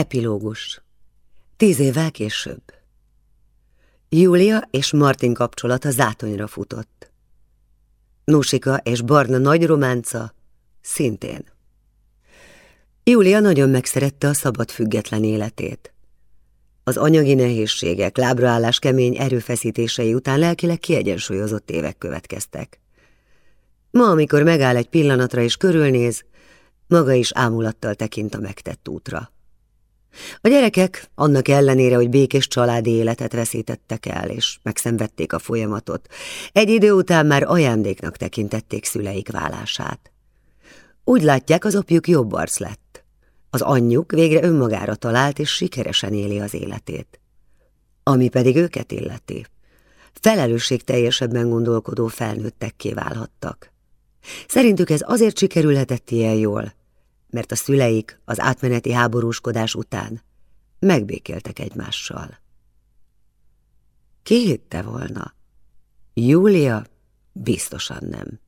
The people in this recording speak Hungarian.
Epilógus Tíz évvel később Júlia és Martin kapcsolata zátonyra futott. Nusika és Barna nagy románca szintén. Júlia nagyon megszerette a szabad független életét. Az anyagi nehézségek, lábraállás kemény erőfeszítései után lelkileg kiegyensúlyozott évek következtek. Ma, amikor megáll egy pillanatra és körülnéz, maga is ámulattal tekint a megtett útra. A gyerekek, annak ellenére, hogy békés családi életet veszítettek el, és megszenvedték a folyamatot, egy idő után már ajándéknak tekintették szüleik válását. Úgy látják, az apjuk jobb arc lett. Az anyjuk végre önmagára talált, és sikeresen éli az életét. Ami pedig őket illeti. Felelősség teljesebben gondolkodó felnőttekké válhattak. Szerintük ez azért sikerülhetett ilyen jól, mert a szüleik az átmeneti háborúskodás után megbékéltek egymással. Ki hitte volna? Júlia biztosan nem.